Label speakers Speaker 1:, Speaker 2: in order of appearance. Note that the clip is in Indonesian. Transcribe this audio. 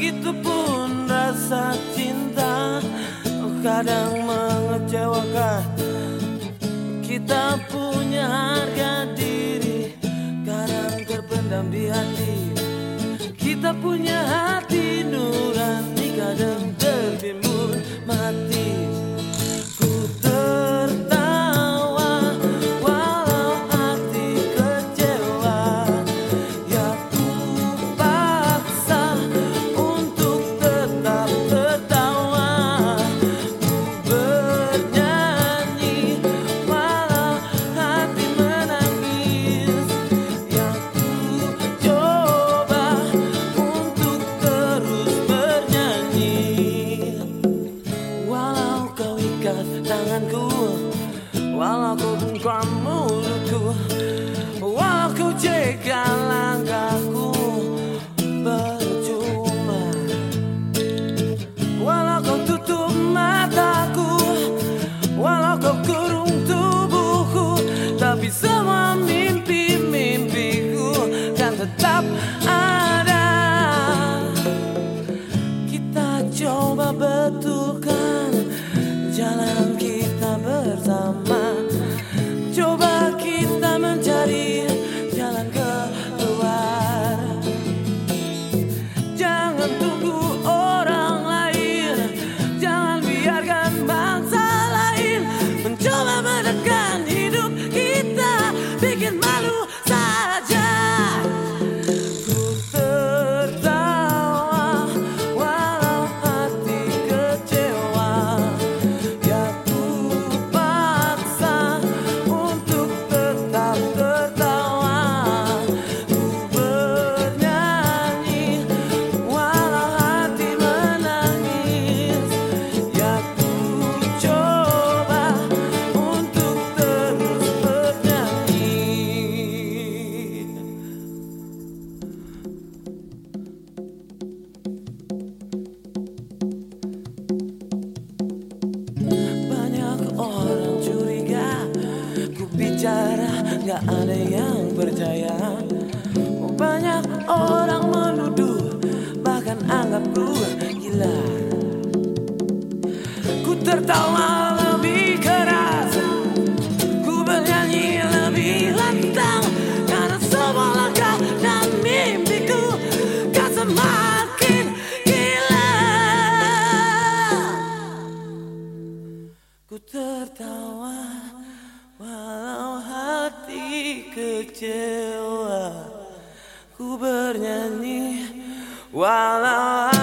Speaker 1: Begitu rasa cinta oh, kadang mengecewakan. Kita punya harga diri kadang terpendam di hati. Kita punya hati nggak ada yang percaya. Oh, banyak orang menuduh Bahkan anggap gue gila. Ku tertawa Ku bernyanyi Walau